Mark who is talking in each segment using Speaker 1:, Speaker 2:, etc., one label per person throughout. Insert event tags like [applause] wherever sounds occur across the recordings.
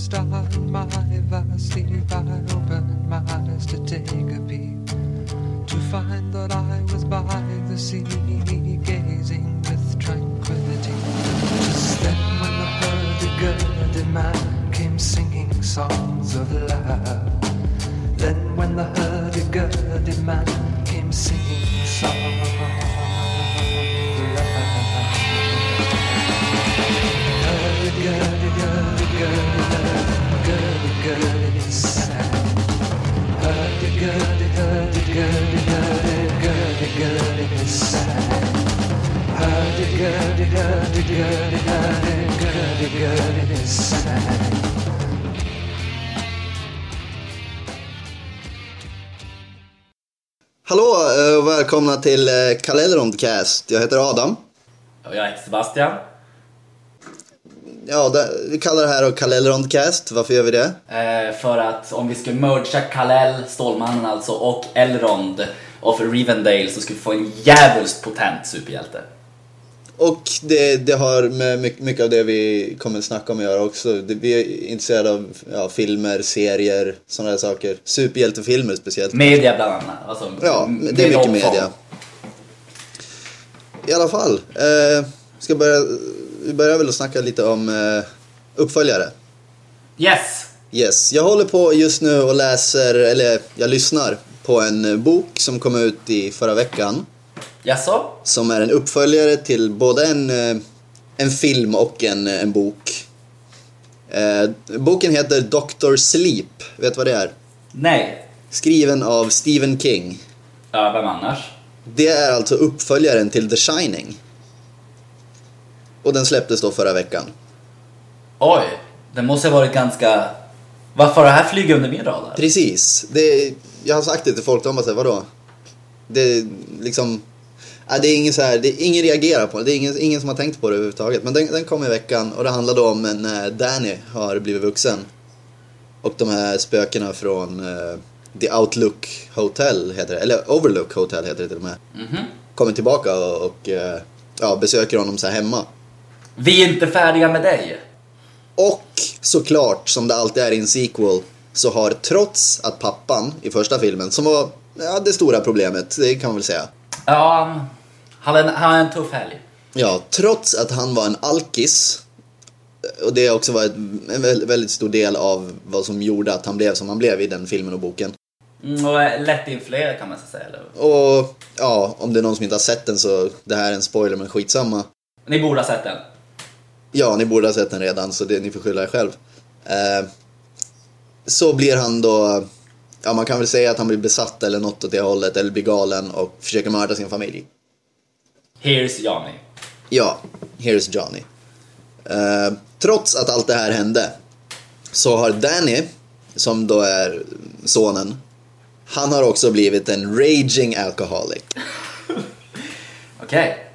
Speaker 1: star in my vast sleep,
Speaker 2: välkomna till eh, Kalendrondcast. Jag heter Adam.
Speaker 3: Och jag heter Sebastian.
Speaker 2: Ja, vi kallar det här Kalendrondcast. Varför gör vi det?
Speaker 3: Eh, för att om vi skulle mergea Kal-El, Stålmannen alltså, och Elrond och Rivendale så skulle vi få en djävulskt potent superhjälte.
Speaker 2: Och det, det har med mycket, av det vi kommer att snacka om att göra också. Vi är intresserade av ja, filmer, serier, sådana där saker. Superhjältefilmer speciellt.
Speaker 3: Media bland annat. Alltså,
Speaker 2: Ja, det är mycket media. I alla fall. Eh, ska börja, vi börjar väl att snacka lite om eh, uppföljare.
Speaker 3: Yes!
Speaker 2: Yes, jag håller på just nu och läser, eller jag lyssnar på en bok som kom ut i förra veckan.
Speaker 3: Jaså?
Speaker 2: Som är en uppföljare till både en, eh, en film och en, eh, en bok. Eh, boken heter Dr. Sleep, vet du vad det är?
Speaker 3: Nej.
Speaker 2: Skriven av Stephen King.
Speaker 3: Ja, vem annars?
Speaker 2: Det är alltså uppföljaren till The Shining. Och den släpptes då förra veckan.
Speaker 3: Oj, det måste ha varit ganska... Varför har det här flugit under min radar?
Speaker 2: Precis. Det, jag har sagt det till folk, de bara säger vadå? Det liksom... Ja, det är ingen så här, det är ingen reagerar på det, det är ingen, ingen som har tänkt på det överhuvudtaget. Men den, den kom i veckan och det handlar då om när Danny har blivit vuxen. Och de här spökena från eh, The Outlook Hotel heter det, eller Overlook Hotel heter det till och med.
Speaker 3: Mhm.
Speaker 2: Kommer tillbaka och, och eh, ja, besöker honom så här hemma.
Speaker 3: Vi är inte färdiga med dig.
Speaker 2: Och såklart, som det alltid är i en sequel, så har trots att pappan i första filmen, som var ja, det stora problemet, det kan man väl säga.
Speaker 3: Ja, han är, han är en tuff helg.
Speaker 2: Ja, trots att han var en alkis, och det också var en vä- väldigt stor del av vad som gjorde att han blev som han blev i den filmen och boken.
Speaker 3: Mm, och är lättinfluerad kan man säga. Eller?
Speaker 2: Och ja, om det är någon som inte har sett den så det här är en spoiler men skitsamma.
Speaker 3: Ni borde ha sett den.
Speaker 2: Ja, ni borde ha sett den redan så det, ni får skylla er själv. Eh, så blir han då, ja man kan väl säga att han blir besatt eller något åt det hållet eller blir galen och försöker mörda sin familj.
Speaker 3: Here's Johnny.
Speaker 2: Ja, here's Johnny. Eh, trots att allt det här hände så har Danny, som då är sonen, han har också blivit en raging alcoholic. [laughs]
Speaker 3: Okej.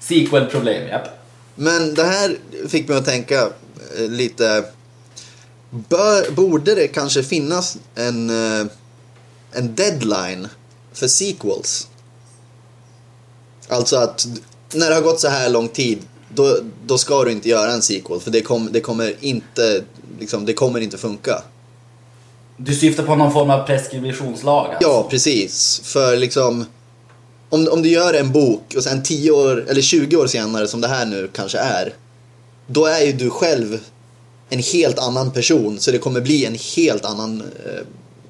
Speaker 3: Sequel-problem, japp.
Speaker 2: Men det här fick mig att tänka eh, lite... Bör, borde det kanske finnas en, eh, en deadline för sequels? Alltså att när det har gått så här lång tid, då, då ska du inte göra en sequel. För det, kom, det kommer inte liksom, det kommer inte funka.
Speaker 3: Du syftar på någon form av preskriptionslag alltså?
Speaker 2: Ja, precis. För liksom... Om, om du gör en bok och sen 10 år, eller 20 år senare som det här nu kanske är. Då är ju du själv en helt annan person. Så det kommer bli en helt annan eh,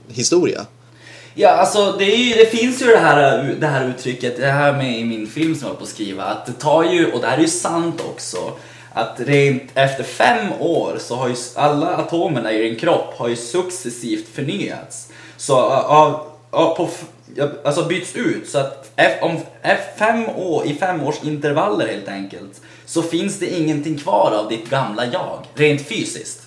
Speaker 2: historia.
Speaker 3: Ja, alltså det, är ju, det finns ju det här, det här uttrycket, det här med i min film som jag håller på att skriva, att det tar ju, och det här är ju sant också, att rent efter fem år så har ju alla atomerna i din kropp har ju successivt förnyats. Så av, av på, alltså byts ut, så att f- om f- fem år, i fem års intervaller helt enkelt, så finns det ingenting kvar av ditt gamla jag, rent fysiskt.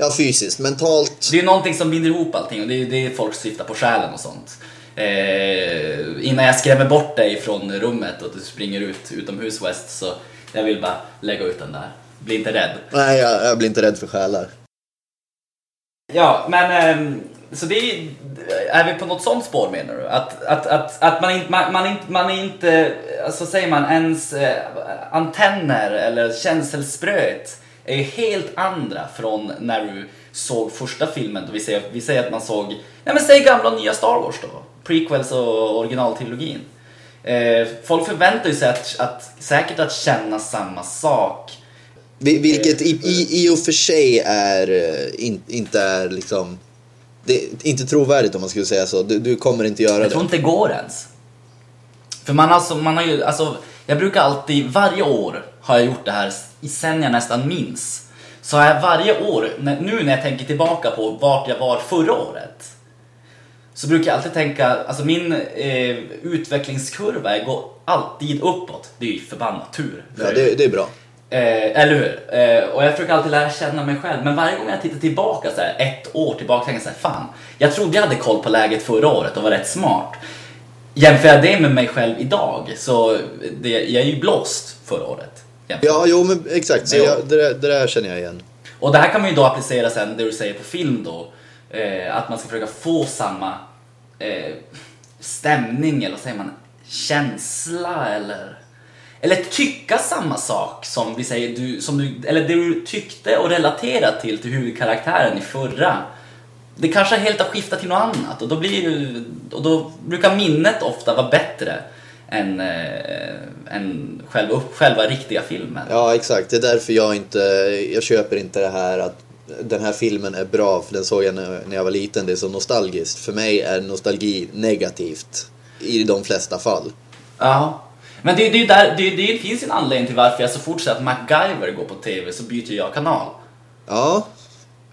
Speaker 2: Ja, fysiskt, mentalt.
Speaker 3: Det är någonting som binder ihop allting och det är det folk syftar på själen och sånt. Eh, innan jag skrämmer bort dig från rummet och du springer ut utomhus West så jag vill bara lägga ut den där. Bli inte rädd.
Speaker 2: Nej, jag, jag blir inte rädd för själar.
Speaker 3: Ja, men ehm, så det är, är vi på något sånt spår menar du? Att, att, att, att man, inte, man, man, inte, man är inte, alltså säger man, ens eh, antenner eller känselspröt är ju helt andra från när du såg första filmen. Då vi, säger, vi säger att man såg, ja men säg gamla och nya Star Wars då. Prequels och originaltrilogin. Eh, folk förväntar ju sig att, att, säkert att känna samma sak.
Speaker 2: Vi- Vilket i, i, i och för sig är, eh, in, inte är liksom... Det är inte trovärdigt om man skulle säga så. Du, du kommer inte göra
Speaker 3: Jag tror
Speaker 2: det.
Speaker 3: inte det går ens. För man, alltså, man har ju, alltså, jag brukar alltid, varje år har jag gjort det här i- sen jag nästan minns. Så har jag varje år, nu när jag tänker tillbaka på vart jag var förra året. Så brukar jag alltid tänka, alltså min eh, utvecklingskurva går alltid uppåt. Det är ju förbannat tur.
Speaker 2: Ja, det, det är bra.
Speaker 3: Eh, eller hur? Eh, och jag försöker alltid lära känna mig själv. Men varje gång jag tittar tillbaka, så här, ett år tillbaka, tänker jag så här, fan. Jag trodde jag hade koll på läget förra året och var rätt smart. Jämför jag det med mig själv idag, så det, jag är ju blåst förra året. jämfört.
Speaker 2: Ja, jo men exakt. Så jag, det, där, det där känner jag igen.
Speaker 3: Och det här kan man ju då applicera sen, det du säger på film då. Eh, att man ska försöka få samma eh, stämning, eller vad säger man, känsla eller... Eller tycka samma sak som vi säger, du, som du, eller det du tyckte och relaterade till, till huvudkaraktären i förra. Det kanske helt har skiftat till något annat och då, blir och då brukar minnet ofta vara bättre än, eh, än själva, själva riktiga filmen.
Speaker 2: Ja, exakt. Det är därför jag inte, jag köper inte det här att den här filmen är bra för den såg jag när, när jag var liten. Det är så nostalgiskt. För mig är nostalgi negativt i de flesta fall.
Speaker 3: Ja. Men det, det, där, det, det finns en anledning till varför jag så fort ser att MacGyver går på TV så byter jag kanal.
Speaker 2: Ja,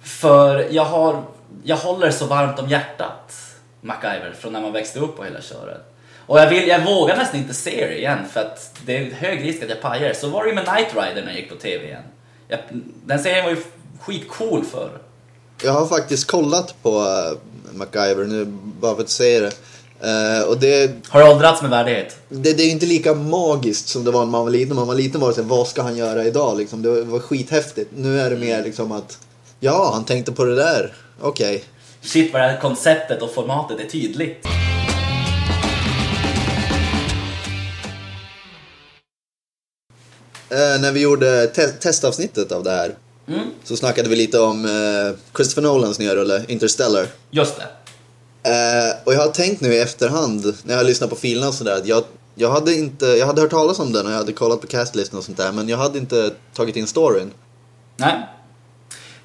Speaker 3: För jag, har, jag håller så varmt om hjärtat, MacGyver, från när man växte upp och hela köret. Och jag, vill, jag vågar nästan inte se det igen för att det är hög risk att jag pajar. Så var det ju med Knight Rider när jag gick på TV igen. Jag, den serien var ju skitcool för.
Speaker 2: jag har faktiskt kollat på uh, MacGyver nu bara för att säga det. Eh, och det,
Speaker 3: Har du åldrats med värdighet?
Speaker 2: det, det är inte lika magiskt som det var när man var liten. När man var liten var det så här, vad ska han göra idag? Liksom, det var skithäftigt. Nu är det mer liksom att, ja, han tänkte på det där. Okej.
Speaker 3: Shit vad det här konceptet och formatet är tydligt.
Speaker 2: Eh, när vi gjorde te- testavsnittet av det här
Speaker 3: Mm,
Speaker 2: så snackade vi lite om eh, Christopher Nolans nya rulle, Interstellar.
Speaker 3: just det.
Speaker 2: Eh, och jag har tänkt nu i efterhand, när jag har lyssnat på filerna och sådär, att jag, jag, hade inte, jag hade hört talas om den och jag hade kollat på castlisten och sånt där, men jag hade inte tagit in storyn.
Speaker 3: Nej.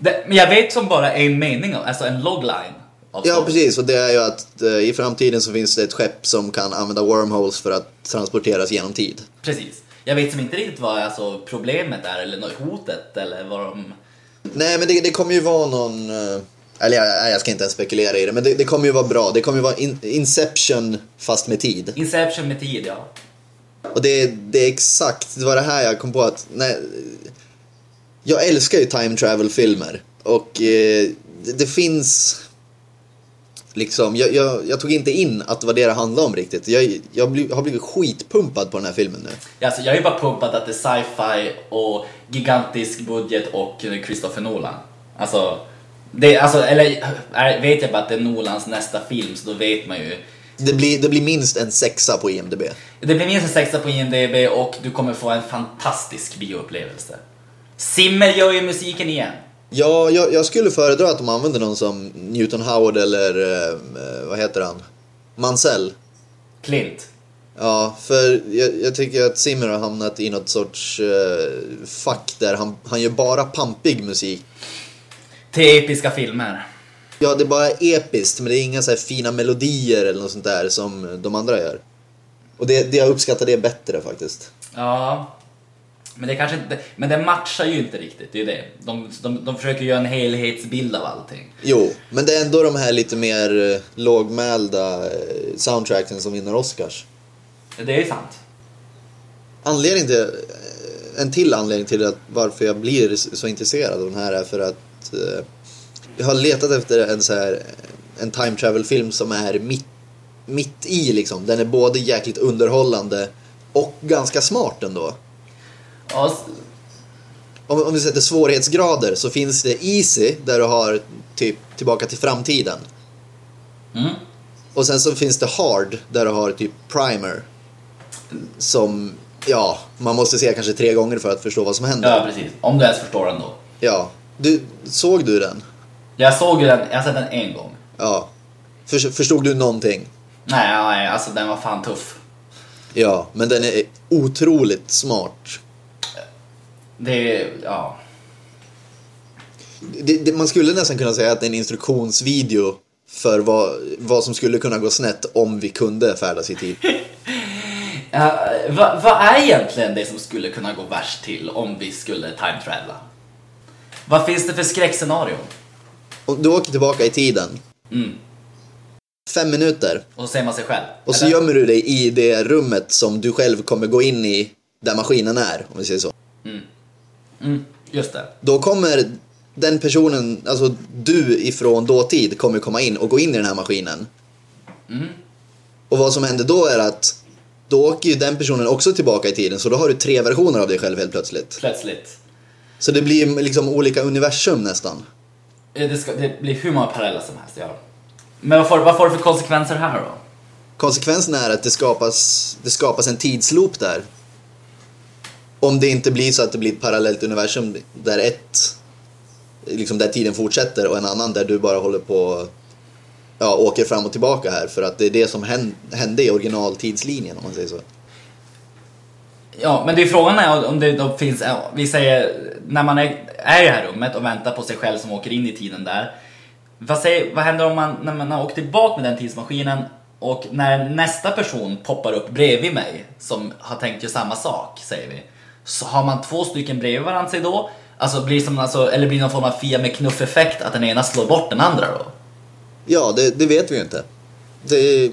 Speaker 3: Det, men jag vet som bara en mening, alltså en logline. Av
Speaker 2: Ja, precis. Och det är ju att eh, i framtiden så finns det ett skepp som kan använda wormholes för att transporteras genom tid.
Speaker 3: Precis. Jag vet som inte riktigt vad alltså, problemet är, eller något hotet, eller vad de...
Speaker 2: Nej, men det, det kommer ju vara någon... eh, eller jag, jag ska inte ens spekulera i det, men det, det kommer ju vara bra. Det kommer ju vara in, Inception fast med tid.
Speaker 3: Inception med tid, ja.
Speaker 2: Och det, det är exakt, det var det här jag kom på att, nej, jag älskar ju time travel-filmer. Och eh, det, det finns, liksom, jag, jag, jag tog inte in att det var det det handlade om riktigt. Jag, jag bli, har blivit skitpumpad på den här filmen nu.
Speaker 3: Ja, Alltså, jag är ju bara pumpad att det är sci-fi och gigantisk budget och Christopher Nolan. Alltså, det, alltså eller är, vet jag bara att det är Nolans nästa film så då vet man ju.
Speaker 2: Det blir, det blir minst en sexa på IMDB.
Speaker 3: Det blir minst en sexa på IMDB och du kommer få en fantastisk bioupplevelse. Simmer gör ju musiken igen.
Speaker 2: Ja, jag, jag skulle föredra att de använder någon som Newton Howard eller, eh, eh, vad heter han? Mansell.
Speaker 3: Clint.
Speaker 2: Ja, för jag, jag tycker att Zimmer har hamnat i något sorts eh, fack där han, han gör bara pampig musik.
Speaker 3: Till episka filmer.
Speaker 2: Ja, det är bara episkt, men det är inga så här fina melodier eller något sånt där som de andra gör. Och det, det jag uppskattar det bättre faktiskt.
Speaker 3: Ja. Men det kanske inte, men det matchar ju inte riktigt, det är ju det. De, de, de försöker göra en helhetsbild av allting.
Speaker 2: Jo, men det är ändå de här lite mer eh, lågmälda eh, soundtracken som vinner Oscars.
Speaker 3: Det är sant.
Speaker 2: Anledning till, eh, en till anledning till att varför jag blir så intresserad av den här är för att eh, jag har letat efter en så här en time travel film som är mitt, mitt i liksom. Den är både jäkligt underhållande och ganska smart ändå.
Speaker 3: Ja,
Speaker 2: Om, om vi sätter svårighetsgrader så finns det Easy där du har typ Tillbaka till framtiden.
Speaker 3: mm.
Speaker 2: Och sen så finns det Hard där du har typ Primer. Som Ja, man måste se kanske tre gånger för att förstå vad som händer.
Speaker 3: Ja, precis. Om du ens förstår den då.
Speaker 2: Ja. Du, såg du den?
Speaker 3: Jag såg den, jag har sett den en gång.
Speaker 2: Ja. För, förstod du någonting?
Speaker 3: Nej, nej, alltså den var fan tuff.
Speaker 2: Ja, men den är otroligt smart.
Speaker 3: Det, ja.
Speaker 2: Det, det, man skulle nästan kunna säga att det är en instruktionsvideo för vad, vad som skulle kunna gå snett om vi kunde färdas i tid. [laughs]
Speaker 3: ja vad, vad är egentligen det som skulle kunna gå värst till om vi skulle time travela? Vad finns det för skräckscenario?
Speaker 2: Om du åker tillbaka i tiden.
Speaker 3: Mm.
Speaker 2: Fem minuter.
Speaker 3: Och så ser man sig själv.
Speaker 2: Och så
Speaker 3: Eller?
Speaker 2: gömmer du dig i det rummet som du själv kommer gå in i där maskinen är, om vi säger så.
Speaker 3: Mm, just det.
Speaker 2: Då kommer den personen, alltså du ifrån dåtid, kommer komma in och gå in i den här maskinen. Och vad som händer då är att då åker ju den personen också tillbaka i tiden, så då har du tre versioner av dig själv helt plötsligt.
Speaker 3: Plötsligt.
Speaker 2: Så det blir liksom olika universum nästan.
Speaker 3: Eh, Det, ska, det blir hur många paralleller som helst, ja. Men vad får, vad får det för konsekvenser här då?
Speaker 2: Konsekvensen är att det skapas, det skapas en tidsloop där. Om det inte blir så att det blir ett parallellt universum där ett, liksom där tiden fortsätter och en annan där du bara håller på, ja, åker fram och tillbaka här för att det är det som hände i originaltidslinjen om man säger så.
Speaker 3: Ja, men det är frågan är om det då finns, vi säger, när man är, är i det här rummet och väntar på sig själv som åker in i tiden där. Vad, säger, vad händer om man, när man har åkt tillbaka med den tidsmaskinen och när nästa person poppar upp bredvid mig som har tänkt göra samma sak, säger vi. Så har man två stycken bredvid varandra sig då? Alltså blir som, alltså, eller blir det någon form av Fia med knuff-effekt att den ena slår bort den andra då?
Speaker 2: Ja, det, det vet vi ju inte. Det är,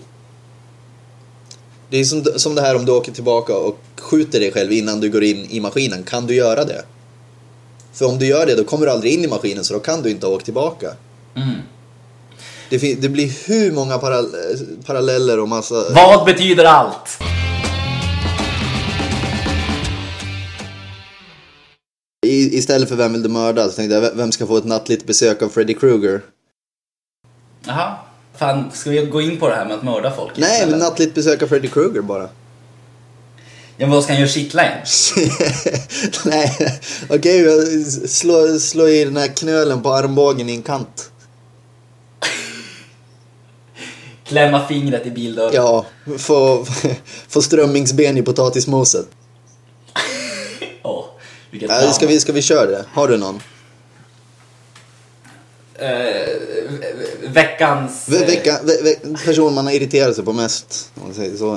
Speaker 2: det är som, som det här om du åker tillbaka och skjuter dig själv innan du går in i maskinen. Kan du göra det? För om du gör det, då kommer du aldrig in i maskinen så då kan du inte åkt tillbaka.
Speaker 3: Mm.
Speaker 2: Det, det blir hur många parall paralleller och massa...
Speaker 3: Vad betyder allt?
Speaker 2: I, istället för Vem vill du mörda så tänkte jag, vem ska få ett nattligt besök av Freddy Krueger?
Speaker 3: Jaha. Fan, ska vi gå in på det här med att mörda folk?
Speaker 2: Nej, men nattligt besök av Freddy Krueger bara.
Speaker 3: Ja, men vad ska han göra kittla en? [laughs]
Speaker 2: Nej, okej, slå, slå i den här knölen på armbågen i en kant.
Speaker 3: Klämma fingret i bildörren?
Speaker 2: Ja, få, få strömmingsben i potatismoset.
Speaker 3: Vilket
Speaker 2: Äh, ska, vi, ska vi köra det? Har du någon?
Speaker 3: Eh, veckans...
Speaker 2: Ve, vecka, ve, ve, person man har irriterat sig på mest, om man säger så.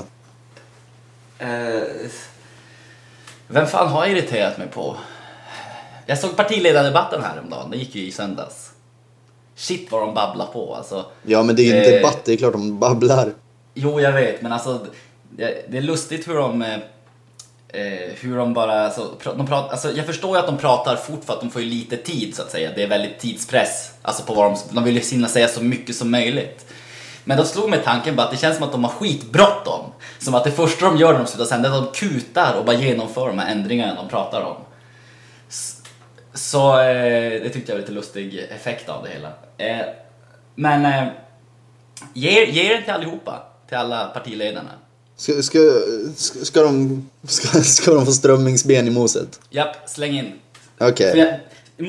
Speaker 3: eh, vem fan har jag irriterat mig på? Jag såg partiledardebatten häromdagen, det gick ju i söndags. Shit vad de babblar på alltså.
Speaker 2: Ja, men det är ju en
Speaker 3: Eh,
Speaker 2: debatt, det är klart de babblar.
Speaker 3: Jo, jag vet, men alltså det, det är lustigt hur de eh, hur de bara, alltså, de pratar, alltså, jag förstår ju att de pratar fort för att de får ju lite tid så att säga. Det är väldigt tidspress. Alltså på vad de, de vill ju hinna säga så mycket som möjligt. Men då slog mig tanken bara att det känns som att de har skitbråttom. Som att det första de gör när de slutar sända är att de kutar och bara genomför de här ändringarna de pratar om. Så eh, det tyckte jag var lite lustig effekt av det hela. Eh, men eh, ge, ge den till allihopa, till alla partiledarna.
Speaker 2: Ska, ska, ska, ska, de, ska, ska de få strömmingsben i moset?
Speaker 3: Japp, släng in.
Speaker 2: Okej.
Speaker 3: Jag-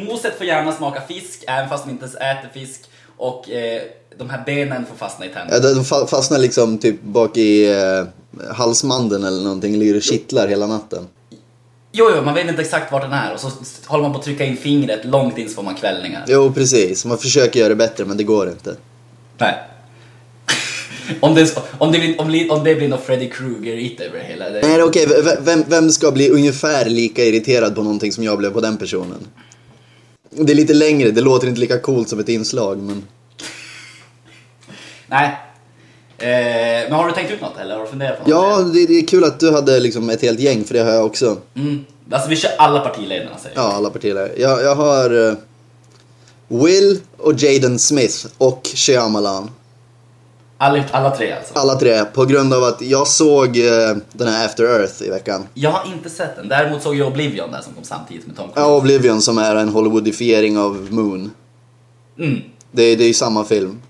Speaker 3: Moset får gärna smaka fisk, även fast de inte ens äter fisk. Och eh, de här benen får fastna i
Speaker 2: Ja,
Speaker 3: tänderna.
Speaker 2: de fa- fastnar liksom typ bak i eh, halsmandeln eller någonting, ligger och kittlar hela natten.
Speaker 3: Jo, jo, man vet inte exakt vart den är. Och så håller man på att trycka in fingret långt in så får man kvällningar.
Speaker 2: Jo, precis. Man försöker göra det bättre, men det går inte.
Speaker 3: Nej. Om, det, om, det, blir- om, det- om det blir något Freddy Krueger-it över hela. Det,
Speaker 2: Nej, okej. v- Vem, vem ska bli ungefär lika irriterad på någonting som jag blev på den personen? Det är lite längre, det låter inte lika coolt som ett inslag, men...
Speaker 3: Nej. Eh, men har du tänkt ut något eller har du funderat på något?
Speaker 2: Ja, det, det är kul att du hade liksom ett helt gäng, för det har jag också.
Speaker 3: Mm. Alltså vi kör alla partiledarna säger jag.
Speaker 2: Ja, alla partier. Jag, jag har eh, Will och Jaden Smith och Shyamalan.
Speaker 3: Alla, alla tre alltså.
Speaker 2: Alla tre, på grund av att jag såg eh, den här After Earth i veckan.
Speaker 3: Jag har inte sett den. Däremot såg jag Oblivion där som kom samtidigt med Tom Cruise.
Speaker 2: Ja, Oblivion som är en Hollywoodifiering av Moon.
Speaker 3: Mm.
Speaker 2: Det, det är ju samma film.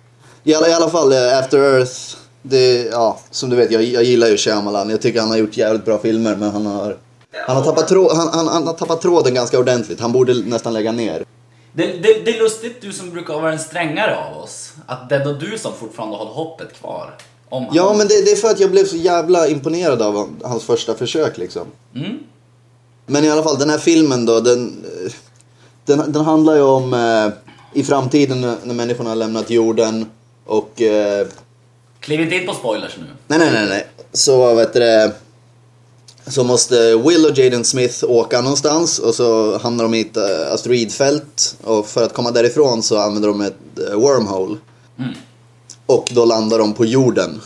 Speaker 2: I alla, I alla fall, eh, After Earth Det, ja, som du vet, jag, jag gillar ju Shyamalan. Jag tycker han har gjort jävligt bra filmer, men han har, han har, tappat, trå, han, han, han har tappat tråden ganska ordentligt. Han borde nästan lägga ner.
Speaker 3: Det, det, det är lustigt, du som brukar vara den strängare av oss, att det är då du som fortfarande har hoppet kvar. Om han.
Speaker 2: Ja, men det, det är för att jag blev så jävla imponerad av hans första försök liksom.
Speaker 3: Mm.
Speaker 2: Men i alla fall, den här filmen då, den, eh, den, den handlar ju om eh, i framtiden när människorna har lämnat jorden och... Eh,
Speaker 3: Kliv inte in på spoilers nu.
Speaker 2: nej, nej, nej, nej. Så vad vet det, Så måste Will och Jaden Smith åka någonstans och så hamnar de i ett eh, asteroidfält. Och för att komma därifrån så använder de ett eh, wormhole.
Speaker 3: Mm.
Speaker 2: Och då landar de på jorden.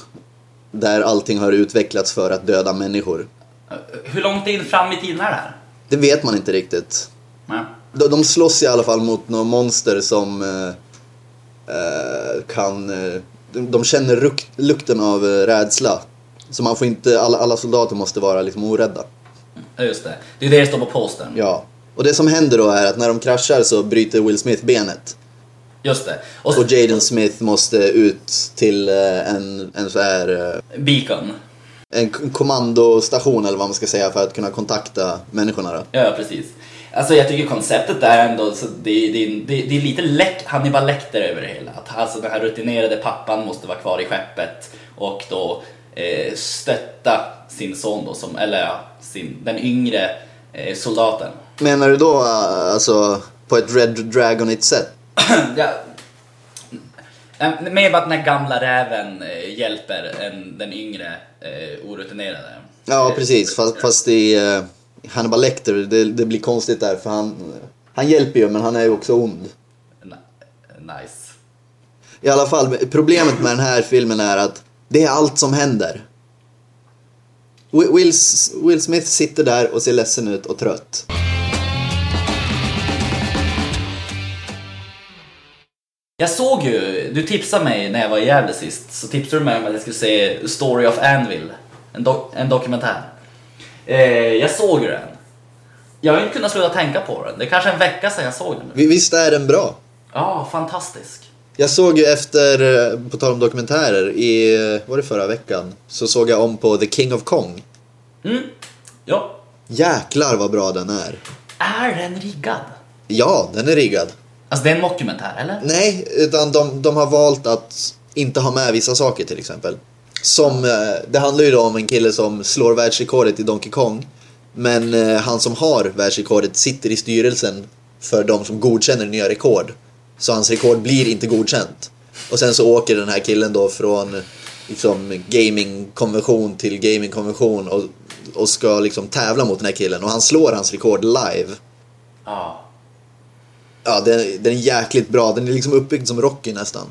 Speaker 2: Där allting har utvecklats för att döda människor.
Speaker 3: Eh, Hur långt in fram i tiden är det här?
Speaker 2: Det vet man inte riktigt.
Speaker 3: Ja.
Speaker 2: De, de slåss i alla fall mot några monster som eh, kan... De, de känner lukten av rädsla. Så man får inte, alla, alla soldater måste vara liksom orädda.
Speaker 3: Ja, just det. Det är det det står på postern.
Speaker 2: Ja. Och det som händer då är att när de kraschar så bryter Will Smith benet.
Speaker 3: Just det. Och
Speaker 2: Och Jaden Smith måste ut till eh, en, en så här... eh,
Speaker 3: Beacon.
Speaker 2: En kommandostation eller vad man ska säga för att kunna kontakta människorna då.
Speaker 3: Ja, precis. Alltså jag tycker konceptet är ändå, så det, det, det, det är lite läck, Hannibal Lecter över det hela. Att alltså den här rutinerade pappan måste vara kvar i skeppet och då eh, stötta sin son då, som, eller ja, sin, den yngre eh, soldaten.
Speaker 2: Menar du då eh, alltså på ett Red Dragonigt sätt? [clears throat]
Speaker 3: ja. Eh, Mer att den här gamla räven eh, hjälper en, den yngre eh, orutinerade.
Speaker 2: Ja, precis. Fast, fast i uh, Hannibal Lecter, det, det blir konstigt där för han, han hjälper ju men han är ju också ond.
Speaker 3: Nice.
Speaker 2: I alla fall, problemet med den här filmen är att det är allt som händer. Wi- Will, Will Smith sitter där och ser ledsen ut och trött.
Speaker 3: Jag såg ju, du tipsade mig när jag var i Gävle sist, så tipsade du mig om att jag skulle se Story of Anvil, en, do- en dokumentär. Eh, jag såg ju den. Jag har inte kunnat sluta tänka på den. Det är kanske en vecka sedan jag såg den.
Speaker 2: Vi- Visst är den bra?
Speaker 3: Ja, fantastisk.
Speaker 2: Jag såg ju efter, eh, på tal om dokumentärer, i, eh, var det förra veckan? Så såg jag om på The King of Kong.
Speaker 3: Mm. Ja.
Speaker 2: Jäklar vad bra den är.
Speaker 3: Är den riggad?
Speaker 2: Ja, den är riggad.
Speaker 3: Alltså det är en mockumentär, eller?
Speaker 2: Nej, utan de, de har valt att inte ha med vissa saker till exempel. Som, eh, det handlar ju då om en kille som slår världsrekordet i Donkey Kong. Men han som har världsrekordet sitter i styrelsen för de som godkänner nya rekord. Så hans rekord blir inte godkänt. Och sen så åker den här killen då från liksom, gamingkonvention till gamingkonvention och, och ska liksom tävla mot den här killen. Och han slår hans rekord live.
Speaker 3: Ja.
Speaker 2: Ja, den, den är jäkligt bra. Den är liksom uppbyggd som Rocky nästan.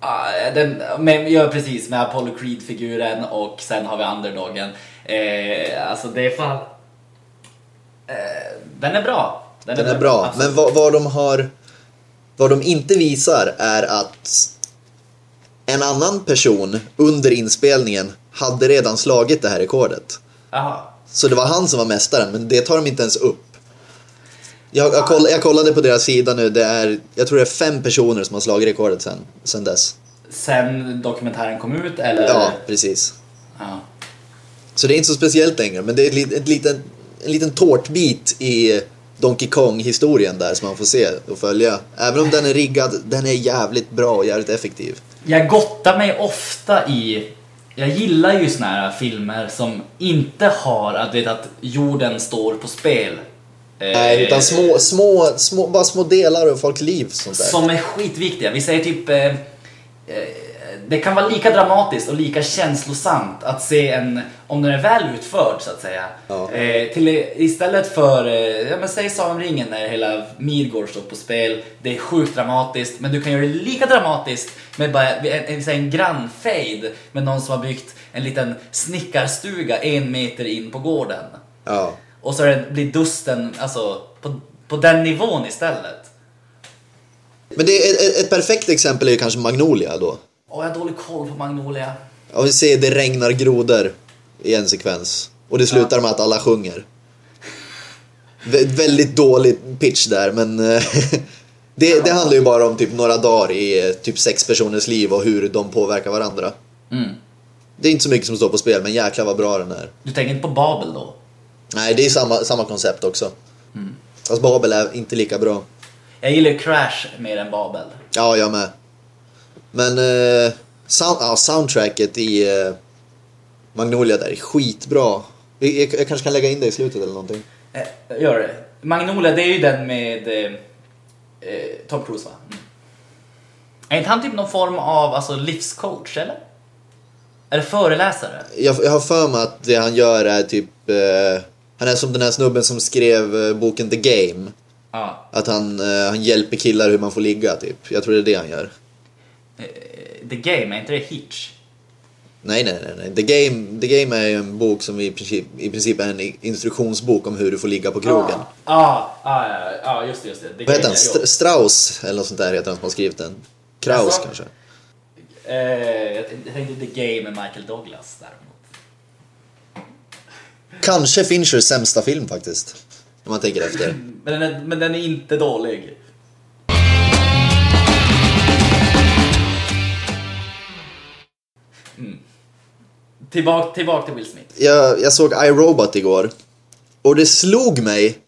Speaker 3: Ja, den, men, ja, precis, med Apollo Creed-figuren och sen har vi underdogen. Eh, alltså det är fan... Eh, den är bra.
Speaker 2: Den är bra.
Speaker 3: absolut.
Speaker 2: Men vad, vad de har... Vad de inte visar är att en annan person under inspelningen hade redan slagit det här rekordet.
Speaker 3: Jaha.
Speaker 2: Så det var han som var mästaren, men det tar de inte ens upp. Jag, jag, koll, jag kollade på deras sida nu, det är, jag tror det är fem personer som har slagit rekordet sen, sen dess.
Speaker 3: Sen dokumentären kom ut eller?
Speaker 2: Ja, precis.
Speaker 3: Ja.
Speaker 2: Så det är inte så speciellt längre, men det är ett, ett liten, en liten tårtbit i Donkey Kong-historien där som man får se och följa. Även om den är riggad, den är jävligt bra och jävligt effektiv.
Speaker 3: Jag gottar mig ofta i... Jag gillar ju såna här filmer som inte har att, vet, att jorden står på spel. Eh,
Speaker 2: Nej, utan små, små, små, bara små delar av folks liv. Sånt där.
Speaker 3: Som är skitviktiga. Vi säger typ... Eh, eh, det kan vara lika dramatiskt och lika känslosamt att se en, om den är väl utförd så att säga.
Speaker 2: Ja.
Speaker 3: Eh, till, istället för, eh, ja men säg Sagan om ringen när hela Midgård står på spel. Det är sjukt dramatiskt men du kan göra det lika dramatiskt med bara en, en, en grannfejd med någon som har byggt en liten snickarstuga en meter in på gården.
Speaker 2: Ja.
Speaker 3: Och så det, blir dusten alltså på, på den nivån istället.
Speaker 2: Men det är ett, ett perfekt exempel är ju kanske Magnolia då.
Speaker 3: Jag har dålig koll på Magnolia.
Speaker 2: Ja, vi ser det regnar grodor i en sekvens. Och det slutar med att alla sjunger. Vä väldigt dålig pitch där, men eh, [laughs] det, det handlar ju bara om typ några dagar i eh, typ sex personers liv och hur de påverkar varandra.
Speaker 3: Mm.
Speaker 2: Det är inte så mycket som står på spel, men jäklar vad bra den är.
Speaker 3: Du tänker inte på Babel då?
Speaker 2: Nej, det är samma, samma koncept också. Fast Babel är inte lika bra.
Speaker 3: Jag gillar Crash mer än Babel.
Speaker 2: Ja, jag med. Men eh, sound, ja, soundtracket i eh, Magnolia där är skitbra. Jag, jag, jag kanske kan lägga in det i slutet eller någonting.
Speaker 3: Eh, gör det. Magnolia, det är ju den med eh, eh, Tom Cruise va? Mm. Är inte han typ någon form av alltså, livscoach eller? Eller föreläsare?
Speaker 2: Jag, jag har för mig att det han gör är typ... Eh, han är som den här snubben som skrev boken The Game.
Speaker 3: Ja.
Speaker 2: Att han, han hjälper killar hur man får ligga typ. Jag tror det är det han gör.
Speaker 3: Eh, The Game, är inte det Hitch?
Speaker 2: Nej, nej, nej. nej. The, Game, The Game är ju en bok som i princip, i princip är en instruktionsbok om hur du får ligga på krogen.
Speaker 3: Ja, ja, ja, ja, just det. Just det.
Speaker 2: Vad heter han? St- Strauss eller något sånt där heter han som har skrivit den. Kraus
Speaker 3: Alltså?
Speaker 2: kanske.
Speaker 3: Eh, jag tänkte The Game med Michael Douglas däremot.
Speaker 2: Kanske Finchers sämsta film faktiskt. Om man tänker efter. [laughs]
Speaker 3: Men den är, men den är inte dålig. Tillbaka, tillbaka till Will Smith.
Speaker 2: Jag, jag såg iRobot igår. Och det slog mig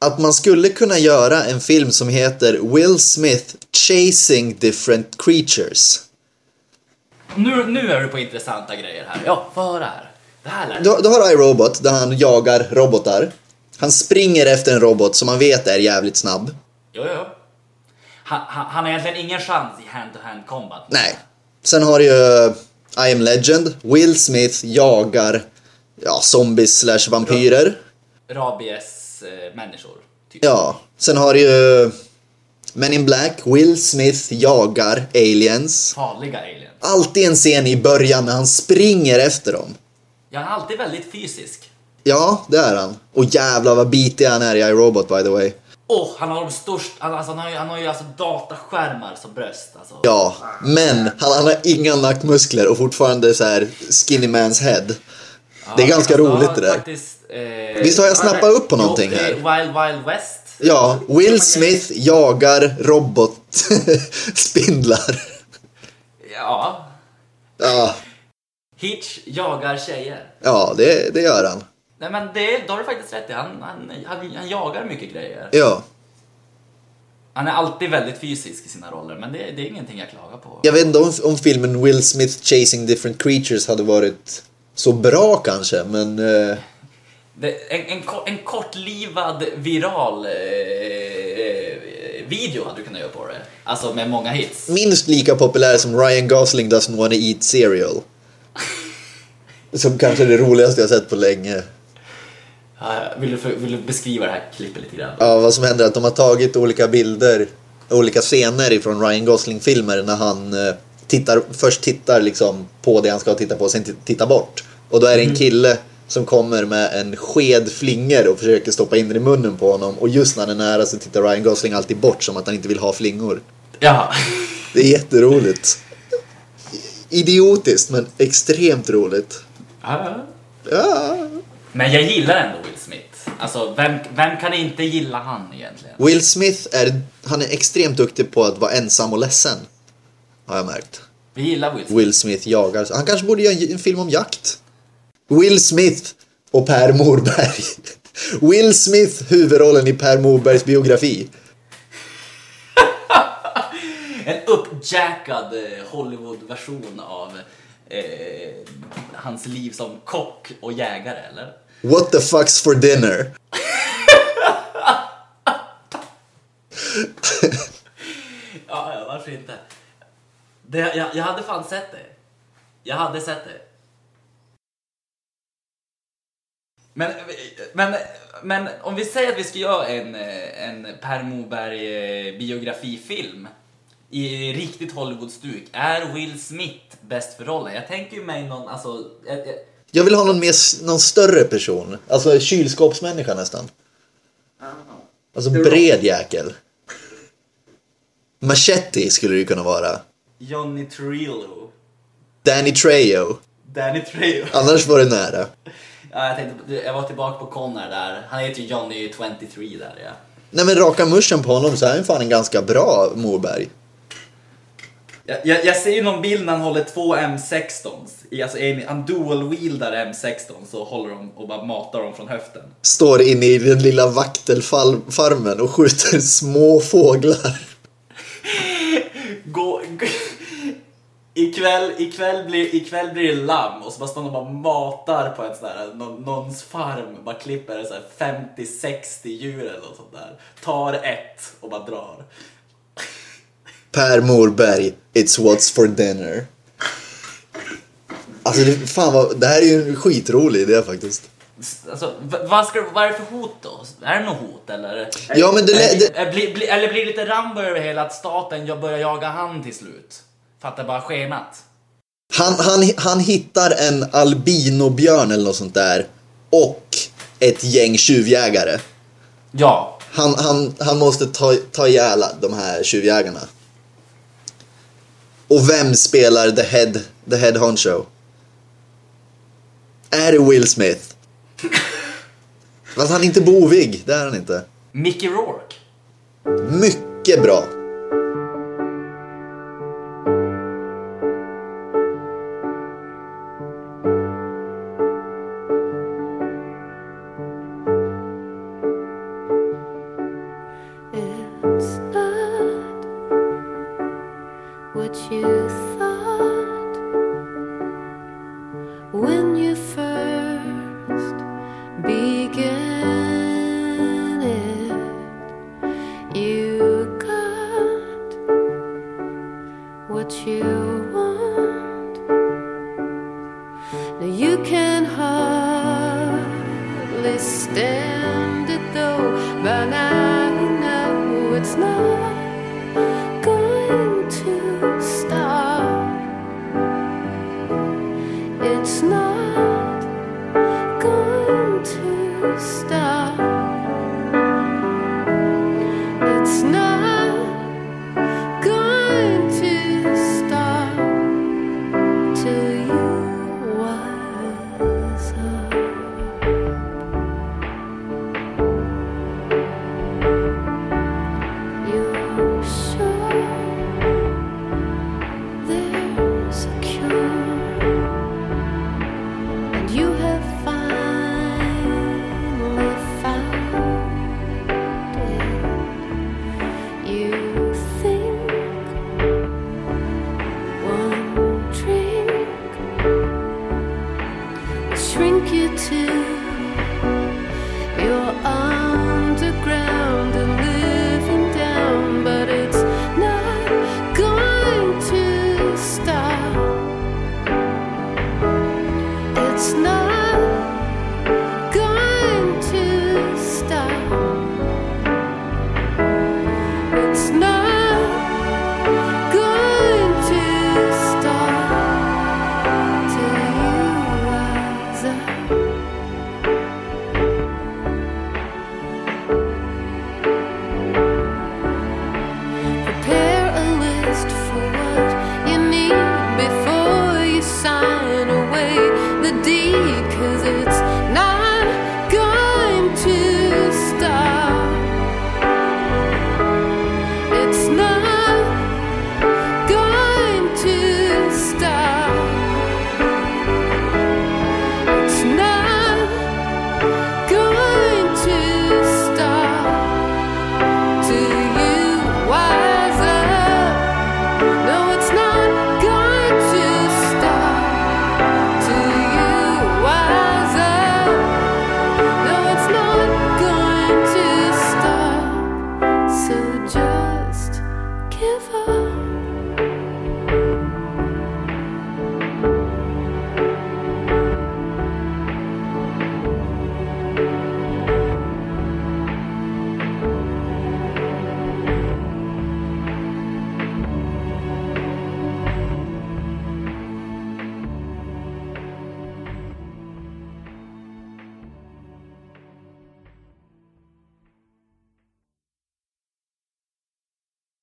Speaker 2: att man skulle kunna göra en film som heter Will Smith Chasing Different Creatures.
Speaker 3: Nu, nu är du på intressanta grejer här. Ja, höra här. Det här
Speaker 2: Du, du har iRobot där han jagar robotar. Han springer efter en robot som man vet är jävligt snabb.
Speaker 3: Jo, jo. Han, han, han har egentligen ingen chans i hand-to-hand combat.
Speaker 2: Nej. Sen har du ju I am Legend. Will Smith jagar ja, zombies slash vampyrer.
Speaker 3: Rabies-människor. typ.
Speaker 2: Ja. Sen har du ju Men in Black. Will Smith jagar aliens.
Speaker 3: Farliga aliens.
Speaker 2: Alltid en scen i början när han springer efter dem.
Speaker 3: Ja, han är alltid väldigt fysisk.
Speaker 2: Ja, det är han. Och jävlar vad bitig han är i iRobot by the way.
Speaker 3: Och han har de störst, han, alltså, han, har ju, han har ju alltså dataskärmar som bröst. Alltså.
Speaker 2: Ja, men han, han har inga nackmuskler och fortfarande så här skinny man's head. det är ganska
Speaker 3: alltså,
Speaker 2: roligt det där.
Speaker 3: Faktiskt, eh,
Speaker 2: Visst har jag snappat upp på någonting
Speaker 3: eh,
Speaker 2: här?
Speaker 3: Wild Wild West.
Speaker 2: Ja, Will Smith jagar robotspindlar. [laughs]
Speaker 3: Ja.
Speaker 2: Ja,
Speaker 3: Hitch jagar tjejer.
Speaker 2: ja det, det gör han.
Speaker 3: Nej men det, då har du faktiskt rätt i. Han, han, han, han jagar mycket grejer.
Speaker 2: Ja.
Speaker 3: Han är alltid väldigt fysisk i sina roller, men det, det är ingenting jag klagar på.
Speaker 2: Jag vet inte om, om filmen Will Smith Chasing Different Creatures hade varit så bra kanske, men... Eh,
Speaker 3: Det, en, en, en kortlivad viral eh, eh, video hade du kunnat göra på det. Alltså med många hits.
Speaker 2: minst lika populär som Ryan Gosling doesn't wanna eat cereal. [laughs] Som kanske är det roligaste jag sett på länge.
Speaker 3: Vill du, vill du beskriva det här klippet lite grann?
Speaker 2: Ja, vad som händer är att de har tagit olika bilder, olika scener ifrån Ryan Gosling-filmer när han eh, tittar, först tittar liksom på det han ska titta på, sen tittar bort. Och då är det en kille som kommer med en sked flingor och försöker stoppa in den i munnen på honom. Och just när han är nära så tittar Ryan Gosling alltid bort som att han inte vill ha flingor.
Speaker 3: Ja. [laughs]
Speaker 2: Det är jätteroligt. Idiotiskt men extremt roligt.
Speaker 3: Ja.
Speaker 2: Ja.
Speaker 3: Men jag gillar ändå Will Smith. Alltså, vem, vem kan inte gilla han egentligen?
Speaker 2: Will Smith är, han är extremt duktig på att vara ensam och ledsen. Har jag märkt.
Speaker 3: Vi gillar Will Smith.
Speaker 2: Will Smith jagar. Han kanske borde göra en, en film om jakt. Will Smith och Per Morberg. [laughs] Will Smith huvudrollen i Per Morbergs biografi. [laughs]
Speaker 3: En uppjackad eh, Hollywood-version av eh, hans liv som kock och jägare, eller?
Speaker 2: What the fuck's for dinner?
Speaker 3: Ja, ja varför inte? Det, jag, jag hade fan sett det. Jag hade sett det. Men, men, men om vi säger att vi ska göra en, eh, en Per Morberg eh, biografifilm i riktigt Hollywood-stuk. Är Will Smith bäst för rollen? Jag tänker ju mig någon, alltså... Jag, jag,
Speaker 2: Jag vill ha någon, mer, någon större person. Alltså kylskåpsmänniska nästan. Alltså bred jäkel. Machete skulle det ju kunna vara.
Speaker 3: Johnny Trillo.
Speaker 2: Danny Trejo.
Speaker 3: Danny Trejo.
Speaker 2: Annars var det nära. [laughs]
Speaker 3: Ja, jag, tänkte, jag var tillbaka på Connor där. Han heter ju Johnny 23 där ja.
Speaker 2: Nej men raka muschen på honom så är han fan en ganska bra Morberg.
Speaker 3: Jag, jag, jag ser ju någon bild när han håller två M16s. I, alltså en, han dual-wieldar M16 så håller de och bara matar dem från höften.
Speaker 2: Står inne i den lilla vaktelfarmen och skjuter små fåglar.
Speaker 3: Gå, gå, ikväll, ikväll, blir, ikväll blir det lamm och så bara står och bara matar på en sån där, någon, någons farm. Bara klipper så här 50-60 djur eller något sånt där. Tar ett och bara drar.
Speaker 2: Per Morberg, it's what's for dinner. Alltså det, fan vad, det här är ju en skitrolig idé faktiskt.
Speaker 3: Alltså, vad, ska, vad är det för hot då? Är det något hot eller?
Speaker 2: Ja, men det det-
Speaker 3: Är- blir- blir- eller blir det lite Rambo över hela att staten jag börjar jaga han till slut? För att det bara skenat?
Speaker 2: Han, han, han hittar en albinobjörn eller något sånt där. Och ett gäng tjuvjägare.
Speaker 3: Ja.
Speaker 2: Han, han, han måste ta, ta ihjäl de här tjuvjägarna. Och vem spelar the head, the head honcho? Är det Will Smith? Fast han är inte bovig, det är han inte.
Speaker 3: Mickey Rourke.
Speaker 2: Mycket bra.